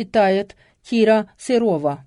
читает Кира Сырова.